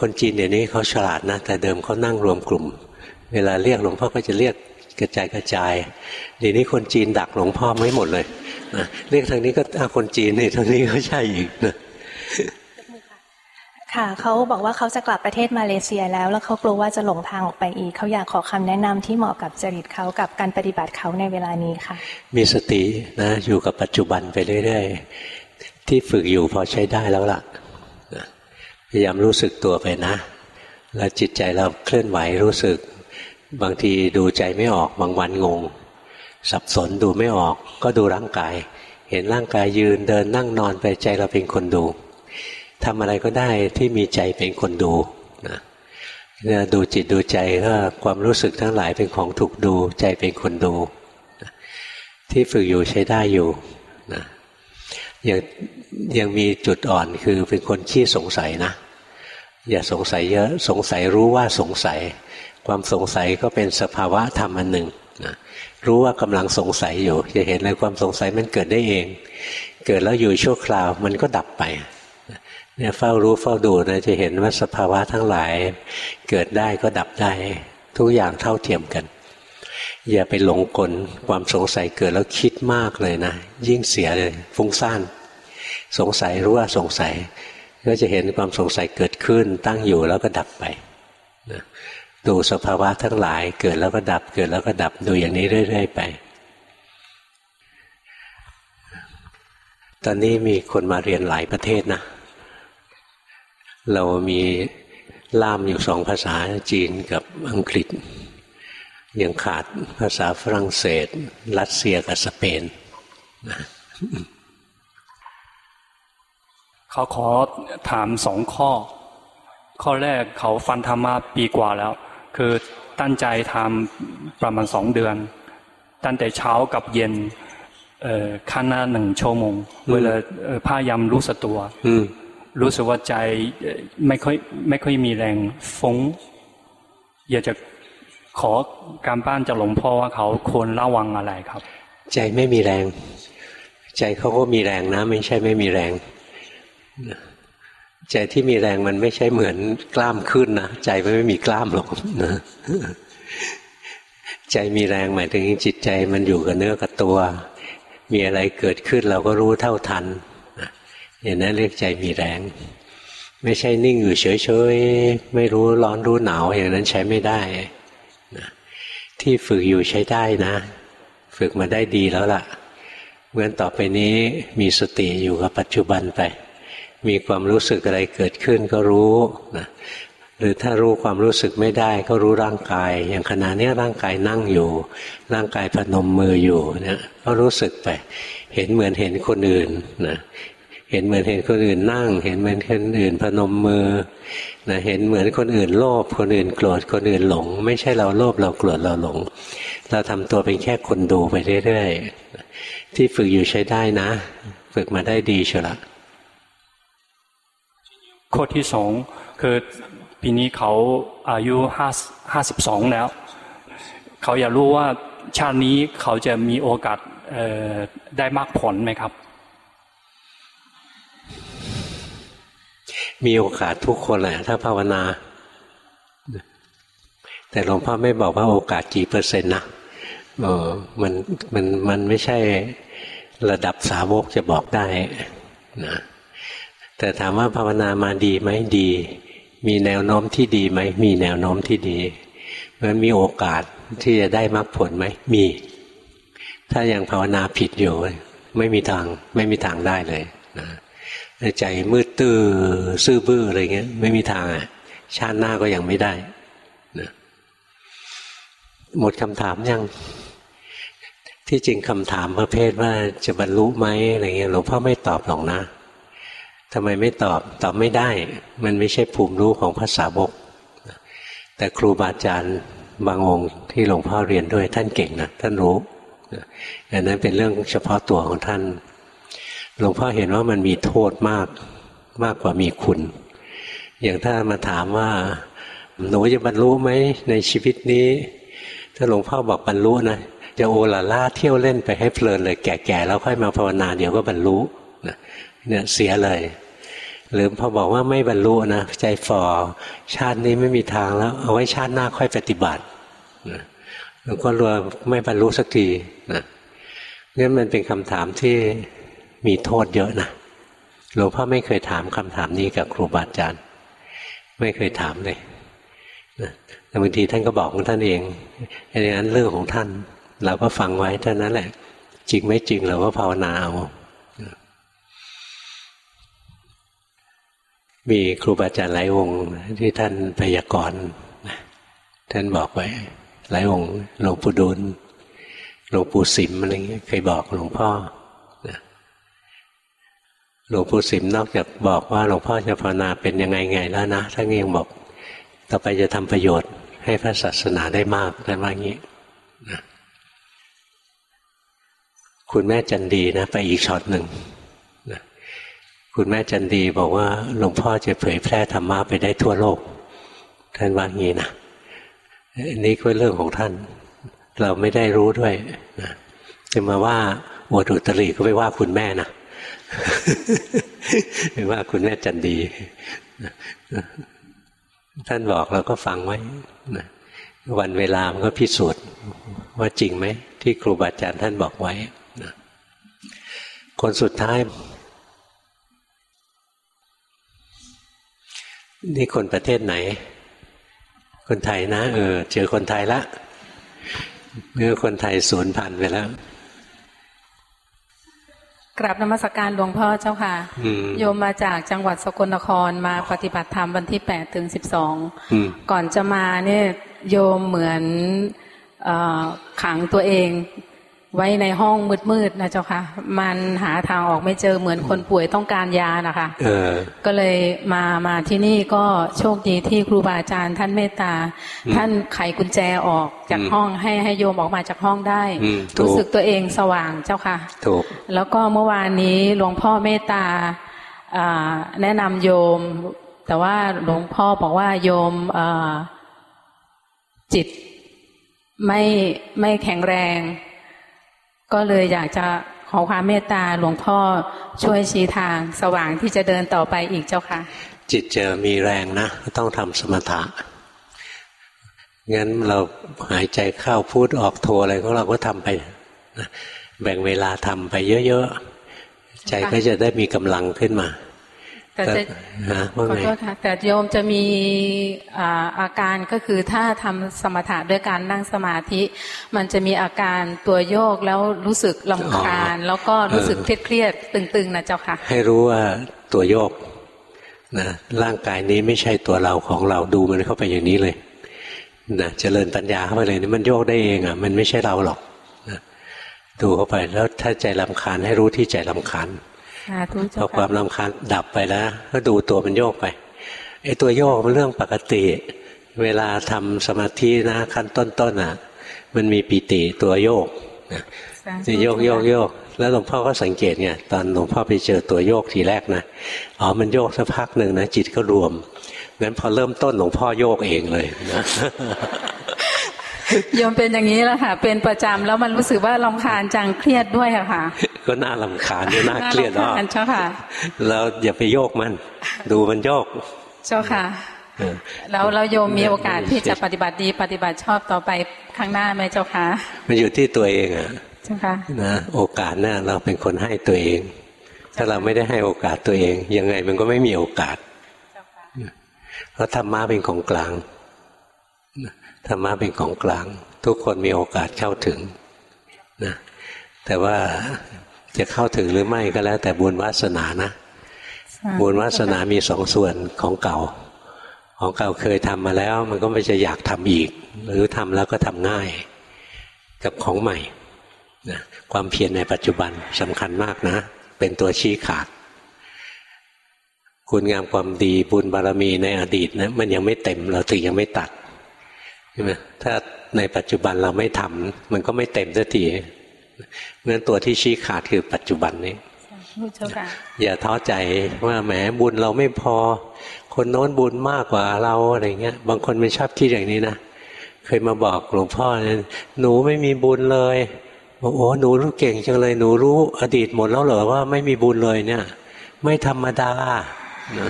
คนจีนเดี๋ยวนี้เขาฉลาดนะ แต่เดิมเขานั่งรวมกลุ่ม เวลาเรียกหลวงพ่อก็จะเรียกกระจายกระจายเดี๋ยวนี้คนจีนดักหลวงพ่อไม่หมดเลยนะเรียกทางนี้ก็คนจีนนี่ทางนี้ก็ใช่อีกนะ ค่ะเขาบอกว่าเขาจะกลับประเทศมาเลเซียแล้ว แล้วเขากลัวว่าจะหลงทางออกไปอีกเขาอยากขอคำแนะนำที่เหมาะกับจริตเขากับการปฏิบัติเขาในเวลานี้ค่ะ มีสตินะอยู่กับปัจจุบันไปเรื่อยๆที่ฝึกอยู่พอใช้ได้แล้วล่ะพยายามรู้สึกตัวไปนะ แล้วจิตใจเราเคลื่อนไหวรู้สึก บางทีดูใจไม่ออกบางวันงง สับสนดูไม่ออก ก็ดูร่างกาย เห็นร่างกายยืนเดินนั่งนอนไปใจเราเป็นคนดู ทำอะไรก็ได้ที่มีใจเป็นคนดูนะดูจิตดูใจก็ความรู้สึกทั้งหลายเป็นของถูกดู ใจเป็นคนดูนะที่ฝึกอยู่ใช้ได้อยู่นะยังยังมีจุดอ่อนคือเป็นคนขี้สงสัยนะ อย่าสงสัยเยอะสงสัยรู้ว่าสงสัย ความสงสัยก็เป็นสภาวะธรรมอันหนึ่งนะรู้ว่ากำลังสงสัยอยู่ จะเห็นเลยความสงสัยมันเกิดได้เอง เกิดแล้วอยู่ชั่วคราวมันก็ดับไป เนี่ยเฝ้ารู้เฝ้าดูนะจะเห็นว่าสภาวะทั้งหลาย เกิดได้ก็ดับได้ ทุกอย่างเท่าเทียมกัน อย่าไปหลงกลความสงสัยเกิดแล้วคิดมากเลยนะ ยิ่งเสียเลยฟุ้งซ่านสงสัยรู้ว่าสงสัย ก็จะเห็นความสงสัยเกิดขึ้น ตั้งอยู่แล้วก็ดับไปนะดูสภาวะทั้งหลาย เกิดแล้วก็ดับ เกิดแล้วก็ดับดูอย่างนี้เรื่อยๆไป ตอนนี้มีคนมาเรียนหลายประเทศนะ เรามีล่ามอยู่สองภาษาจีนกับอังกฤษ ยังขาดภาษาฝรั่งเศส รัสเซียกับสเปนนะเขาขอถามสองข้อ ข้อแรกเขาฟันธรรมะปีกว่าแล้ว คือตั้งใจทำประมาณสองเดือน ตั้งแต่เช้ากับเย็นขั้นหน้าหนึ่งชั่วโมงเวลาพายำรู้สตัว รู้สึกว่าใจไม่ค่อยไม่ค่อยมีแรงฟุ้ง อยากจะขอการบ้านจากหลวงพ่อว่าเขาควรระวังอะไรครับ ใจไม่มีแรง ใจเขาก็มีแรงนะ ไม่ใช่ไม่มีแรง ใจที่มีแรงมันไม่ใช่เหมือนกล้ามขึ้นนะใจไม่มีกล้ามหรอกนะใจมีแรงหมายถึงจิตใจมันอยู่กับเนื้อกับตัว มีอะไรเกิดขึ้นเราก็รู้เท่าทัน อย่างนั้นเรียกใจมีแรง ไม่ใช่นิ่งอยู่เฉยๆไม่รู้ร้อนรู้หนาวอย่างนั้นใช้ไม่ได้นะที่ฝึกอยู่ใช้ได้นะ ฝึกมาได้ดีแล้วล่ะเมื่อต่อไปนี้มีสติอยู่กับปัจจุบันไป มีความรู้สึกอะไรเกิดขึ้นก็รู้นะหรือถ้ารู้ความรู้สึกไม่ได้ก็รู้ร่างกาย อย่างขณะนี้ร่างกายนั่งอยู่ ร่างกายพนมมืออยู่เนี่ยก็รู้สึกไป เห็นเหมือนเห็นคนอื่นนะ เห็นเหมือนเห็นคนอื่นนั่ง เห็นเหมือนคนอื่นพนมมือนะเห็นเหมือนคนอื่นโลภคนอื่นโกรธคนอื่นหลง ไม่ใช่เราโลภเราโกรธเราหลง เราทำตัวเป็นแค่คนดูไปเรื่อยๆที่ฝึกอยู่ใช้ได้นะ ฝึกมาได้ดีเชียวละข้อที่สองคือปีนี้เขาอายุห้าห้าสิบสองแล้ว เขาอยากรู้ว่าชาตินี้เขาจะมีโอกาสได้มากผลไหมครับ มีโอกาสทุกคนแหละถ้าภาวนา แต่หลวงพ่อไม่บอกว่าโอกาสกี่เปอร์เซ็นต์นะออมันมันมันไม่ใช่ระดับสาวกจะบอกได้นะแต่ถามว่าภาวนามาดีไหมดี มีแนวโน้มที่ดีไหมมีแนวโน้มที่ดีมันมีโอกาสที่จะได้มรรคผลไหมมี ถ้ายังภาวนาผิดอยู่ ไม่มีทางไม่มีทางได้เลยนะ ใจมืดตื้อซื่อบื้ออะไรเงี้ย ไม่มีทางอะชาติหน้าก็ยังไม่ได้นะหมดคำถามยัง ที่จริงคำถามประเภทว่าจะบรรลุไหมอะไรเงี้ยหลวงพ่อไม่ตอบหรอกนะทำไมไม่ตอบตอบไม่ได้ มันไม่ใช่ภูมิรู้ของภาษาบก แต่ครูบาอาจารย์บางองค์ที่หลวงพ่อเรียนด้วยท่านเก่งนะท่านรู้อันนั้นเป็นเรื่องเฉพาะตัวของท่าน หลวงพ่อเห็นว่ามันมีโทษมากมากกว่ามีคุณ อย่างถ้ามาถามว่า หนูจะบรรลุไหมในชีวิตนี้ ถ้าหลวงพ่อบอกบรรลุนะจะโอลาล่าเที่ยวเล่นไปให้เพลินเลยแก่ๆแล้วค่อยมาภาวนาเดี๋ยวก็บรรลุนะเนี่ยเสียเลย หรือพอบอกว่าไม่บรรลุนะใจฝ่อชาตินี้ไม่มีทางแล้ว เอาไว้ชาติหน้าค่อยปฏิบัตินะแล้วก็รัวไม่บรรลุสักทีนะงั้นมันเป็นคำถามที่ มีโทษเยอะนะหลวงพ่อไม่เคยถามคำถามนี้กับครูบาอาจารย์ ไม่เคยถามเลยแต่บางทีท่านก็บอกของท่านเองอันนั้นเรื่องของท่าน เราก็ฟังไว้เท่านั้นแหละ จริงไม่จริงเราก็ภาวนาเอามีครูบาอาจารย์หลายองค์ที่ท่านพยากรณ์ท่านบอกไว้ หลายองค์หลวงปู่ดูลหลวงปู่สิมอะไรเงี้ยเคยบอกหลวงพ่อ หลวงปู่สิมนอกจากบอกว่าหลวงพ่อจะภาวนาเป็นยังไงไงแล้วนะท่านยังบอก ต่อไปจะทำประโยชน์ให้พระศาสนาได้มากท่านว่างนี้นะคุณแม่จันดีนะ ไปอีกช็อตหนึ่งนะคุณแม่จันดีบอกว่าหลวงพ่อจะเผยแพร่ธรรมะไปได้ทั่วโลก ท่านว่างี้นะอันนี้ก็เรื่องของท่าน เราไม่ได้รู้ด้วยนะจะมาว่าอวดอุตริก็ไปว่าคุณแม่นะ ไปว่าคุณแม่จันดี ท่านบอกเราก็ฟังไว้วันเวลามันก็พิสูจน์ว่าจริงไหม ที่ครูบาอาจารย์ท่านบอกไว้คนสุดท้าย นี่คนประเทศไหน คนไทยนะ เออ เจอคนไทยละเมื่อคนไทยสูญพันธุ์ไปแล้ว กราบนมัสการหลวงพ่อเจ้าค่ะ โยมมาจากจังหวัดสกลนครมาปฏิบัติธรรมวันที่แปดถึงสิบสองก่อนจะมาเนี่ยโยมเหมือนอขังตัวเอง ไว้ในห้องมืดๆนะเจ้าค่ะ มันหาทางออกไม่เจอเหมือนคนป่วยต้องการยานะคะก็เลยมามาที่นี่ก็โชคดีที่ครูบาอาจารย์ ท่านเมตตา ท่านไขกุญแจออกจากห้องให้ให้โยมออกมาจากห้องได้ รู้สึกตัวเองสว่างเจ้าค่ะถูกแล้วก็เมื่อวานนี้หลวงพ่อเมตตาแนะนำโยม แต่ว่าหลวงพ่อบอกว่าโยมจิตไม่ไม่แข็งแรง ก็เลยอยากจะขอความเมตตาหลวงพ่อช่วยชี้ทางสว่างที่จะเดินต่อไปอีกเจ้าค่ะ จิตเจอมีแรงนะ ต้องทำสมถะงั้นเราหายใจเข้าพูดออกโทรอะไรของเราก็ทำไปแบ่งเวลาทำไปเยอะๆ ใจก็จะได้มีกำลังขึ้นมา แต่จะขอโทษค่ะแต่โยมจะมีอาการก็คือถ้าทำสมถะด้วยการนั่งสมาธิ มันจะมีอาการตัวโยกแล้วรู้สึกลำคาญแล้วก็รู้สึกเครียดตึง ๆ นะเจ้าค่ะ ให้รู้ว่าตัวโยกนะร่างกายนี้ไม่ใช่ตัวเราของเราดูมันเข้าไปอย่างนี้เลยนะเจริญปัญญาเข้าไปเลยนี่มันโยกได้เองอะ มันไม่ใช่เราหรอกนะดูเข้าไปแล้วถ้าใจลำคาญให้รู้ที่ใจลำคาญ พอความลำคาญดับไปแล้วก็ดูตัวมันโยกไปไอ้ตัวโยกมันเรื่องปกติ เวลาทำสมาธินะขั้นต้นๆอะ มันมีปีติตัวโยกจะโยกโยกโยก แล้วหลวงพ่อก็สังเกตไงตอนหลวงพ่อไปเจอตัวโยกทีแรกนะอ๋อมันโยกสักพักหนึ่งนะจิตก็รวมงั้นพอเริ่มต้นหลวงพ่อโยกเองเลยนะ ยมเป็นอย่างนี้แหละค่ะ เป็นประจำแล้วมันรู้สึกว่าลำคาญจังเครียดด้วยค่ะ ก็น่าลำคาญน่าเครียดเนาะเจ้าค่ะเราอย่าไปโยกมัน ดูมันโยก เจ้าค่ะแล้วเราโยมมีโอกาสที่จะปฏิบัติดีปฏิบัติชอบต่อไปข้างหน้าไหมเจ้าค่ะมันอยู่ที่ตัวเองอะเจ้าค่ะนะโอกาสน่ะเราเป็นคนให้ตัวเอง ถ้าเราไม่ได้ให้โอกาสตัวเอง ยังไงมันก็ไม่มีโอกาสเพราะธรรมะเป็นของกลาง ธรรมะเป็นของกลาง ทุกคนมีโอกาสเข้าถึงนะแต่ว่าจะเข้าถึงหรือไม่ก็แล้ว แต่บุญวาสนานะ บุญวาสนามีสองส่วนของเก่า ของเก่าเคยทำมาแล้ว มันก็ไม่จะอยากทำอีก หรือทำแล้วก็ทำง่าย กับของใหม่นะความเพียรในปัจจุบันสำคัญมากนะ เป็นตัวชี้ขาด คุณงามความดีบุญบารมีในอดีตนะมันยังไม่เต็มเราถึงยังไม่ตัด ใช่ไหมถ้าในปัจจุบันเราไม่ทำมันก็ไม่เต็มสักทีเพราะนั้นตัวที่ชี้ขาดคือปัจจุบันนี้อย่าท้อใจว่าแหมบุญเราไม่พอ คนโน้นบุญมากกว่าเราอะไรเงี้ย บางคนมันชอบคิดอย่างนี้นะเคยมาบอกหลวงพ่อเนี่ยหนูไม่มีบุญเลยบอกโอ้หนูรู้เก่งจังเลยหนูรู้อดีตหมดแล้วเหรอว่าไม่มีบุญเลยเนี่ย ไม่ธรรมดานะ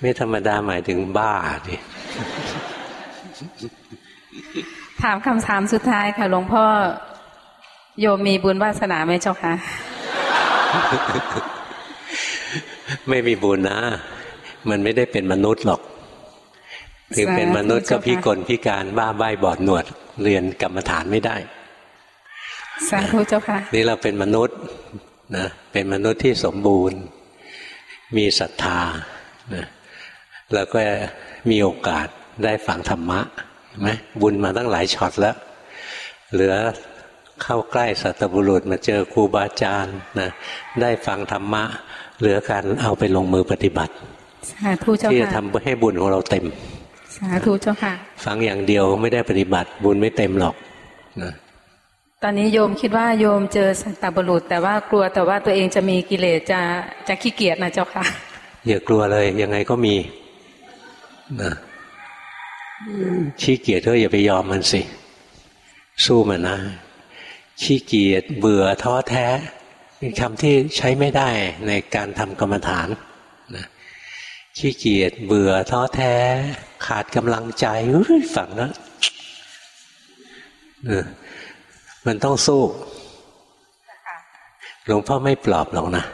ไม่ธรรมดาหมายถึงบ้าดิ ถามคำถามสุดท้ายค่ะหลวงพ่อ โยมมีบุญวาสนาไหมเจ้าคะไม่มีบุญนะ มันไม่ได้เป็นมนุษย์หรอก ถึงเป็นมนุษย์ก็พิกลพิการบ้าใบบอดหนวด เรียนกรรมฐานไม่ได้สาธุเจ้าค่ะ นี่เราเป็นมนุษย์นะเป็นมนุษย์ที่สมบูรณ์ มีศรัทธานะแล้วก็มีโอกาส ได้ฟังธรรมะไหมบุญมาตั้งหลายช็อตแล้ว เหลือเข้าใกล้สัตบุรุษมาเจอครูบาอาจารย์นะได้ฟังธรรมะ เหลือการเอาไปลงมือปฏิบัติสาธุเจ้าค่ะที่จะทำให้บุญของเราเต็ม สาธุเจ้าค่ะ ฟังอย่างเดียวไม่ได้ปฏิบัติบุญไม่เต็มหรอกนะตอนนี้โยมคิดว่าโยมเจอสัตบุรุษ แต่ว่ากลัวแต่ว่าตัวเองจะมีกิเลสจะจะขี้เกียจนะเจ้าค่ะอย่ากลัวเลยยังไงก็มีนะ ขี้เกียจก็อย่าไปยอมมันสิ สู้มันนะ ขี้เกียจเบื่อท้อแท้เป็นคำที่ใช้ไม่ได้ในการทำกรรมฐานนะขี้เกียจเบื่อท้อแท้ ขาดกำลังใจฝังแล้วมันต้องสู้หลวงพ่อไม่ปลอบหรอกนะ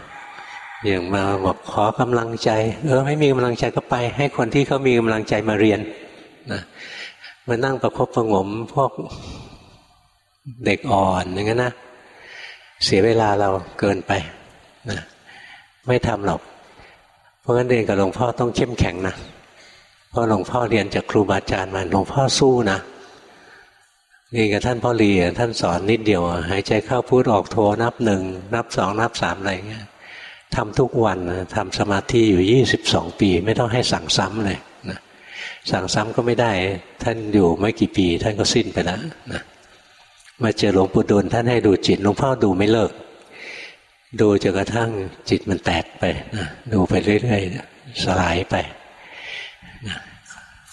อย่างมาบอกขอกำลังใจ เออไม่มีกำลังใจก็ไป ให้คนที่เขามีกำลังใจมาเรียน นะมานั่งประคบประงมพวกเด็กอ่อนอย่างนั้นนะเสียเวลาเราเกินไปนะไม่ทำหรอก เพราะงั้นเรียนกับหลวงพ่อต้องเข้มแข็งนะเพราะหลวงพ่อเรียนจากครูบาอาจารย์มาหลวงพ่อสู้นะนี่กับท่านพ่อเรียท่านสอนนิดเดียว หายใจเข้าพูดออกโทนับหนึ่งนับสองนับสามอะไรเงี้ยทำทุกวันทำสมาธิอยู่ยี่สิบสองปี ไม่ต้องให้สั่งซ้ำเลย สั่งซ้ำก็ไม่ได้ ท่านอยู่ไม่กี่ปี ท่านก็สิ้นไปแล้วนะมาเจอหลวงปู่ดูลท่านให้ดูจิตหลวงพ่อดูไม่เลิก ดูจนกระทั่งจิตมันแตกไปนะดูไปเรื่อยๆสลายไปนะ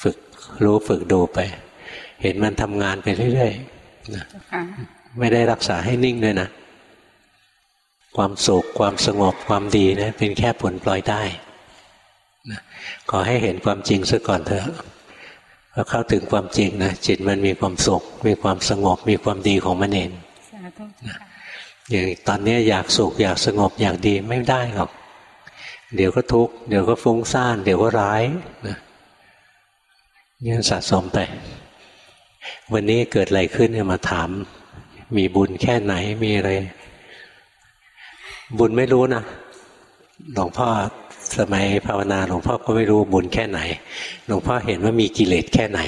ฝึกรู้ฝึกดูไป เห็นมันทำงานไปเรื่อยๆนะไม่ได้รักษาให้นิ่งด้วยนะ ความสุขความสงบความดีนะเป็นแค่ผลปล่อยได้นะ ขอให้เห็นความจริงซะก่อนเถอะพอเข้าถึงความจริงนะจิตมันมีความสุข มีความสงบ มีความดีของมันเองอย่างตอนนี้อยากสุขอยากสงบอยากดีไม่ได้หรอก เดี๋ยวก็ทุกข์เดี๋ยวก็ฟุ้งซ่าน เดี๋ยวก็ร้ายนะยังสะสมไป วันนี้เกิดอะไรขึ้นเนี่ยมาถาม มีบุญแค่ไหนมีอะไร บุญไม่รู้นะหลวงพ่อ สมัยภาวนาหลวงพ่อก็ไม่รู้บุญแค่ไหน หลวงพ่อเห็นว่ามีกิเลสแค่ไหน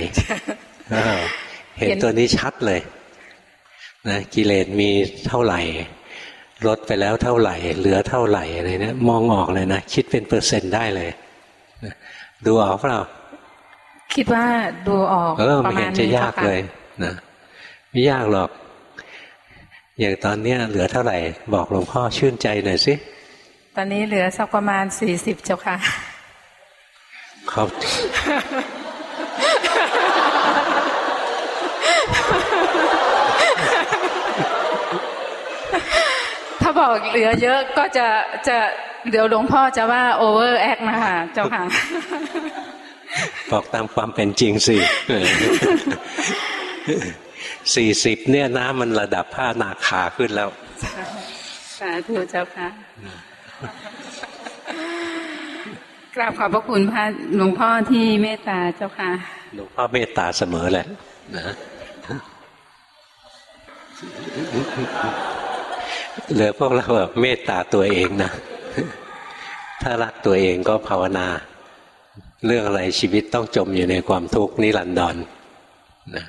เห็นตัวนี้ชัดเลยนะกิเลสมีเท่าไหร่ลดไปแล้วเท่าไหร่ เหลือเท่าไหร่อะไรเนี่ยมองออกเลยนะคิดเป็นเปอร์เซ็นต์ได้เลยดูออกเปล่าคิดว่าดูออกเออไม่เห็นจะยากเลยนะไม่ยากหรอก อย่างตอนเนี้ยเหลือเท่าไหร่ บอกหลวงพ่อชื่นใจหน่อยสิ ตอนนี้เหลือสักประมาณสี่สิบเจ้าค่ะ ครับ ถ้าบอกเหลือเยอะก็จะจะเดี๋ยวหลวงพ่อจะว่า overact นะคะเจ้าค่ะ บอกตามความเป็นจริงสิสี่สิบเนี่ยน้ำมันระดับผ้านาคาขึ้นแล้ว สาธุเจ้าค่ะ กราบขอบพระคุณพระหลวงพ่อที่เมตตาเจ้าค่ะ หลวงพ่อเมตตาเสมอแหละ นะเหลือพวกเราแบบเมตตาตัวเองนะ ถ้ารักตัวเองก็ภาวนา เรื่องอะไรชีวิตต้องจมอยู่ในความทุกข์นิรันดรนะ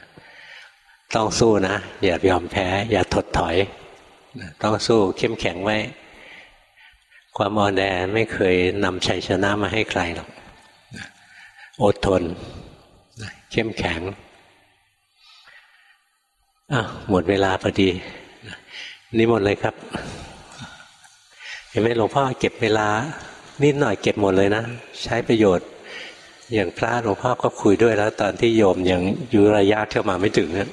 ต้องสู้นะ อย่ายอมแพ้ อย่าถดถอยต้องสู้เข้มแข็งไว้ ความอ่อนแอไม่เคยนำชัยชนะมาให้ใครหรอกอดทนเข้มแข็งอะหมดเวลาพอดี นี่หมดเลยครับ เห็นไหมหลวงพ่อเก็บเวลา นิดหน่อยเก็บหมดเลยนะ ใช้ประโยชน์ อย่างพระหลวงพ่อก็คุยด้วยแล้ว ตอนที่โยมยังยุระยะเข้ามาไม่ถึงนี่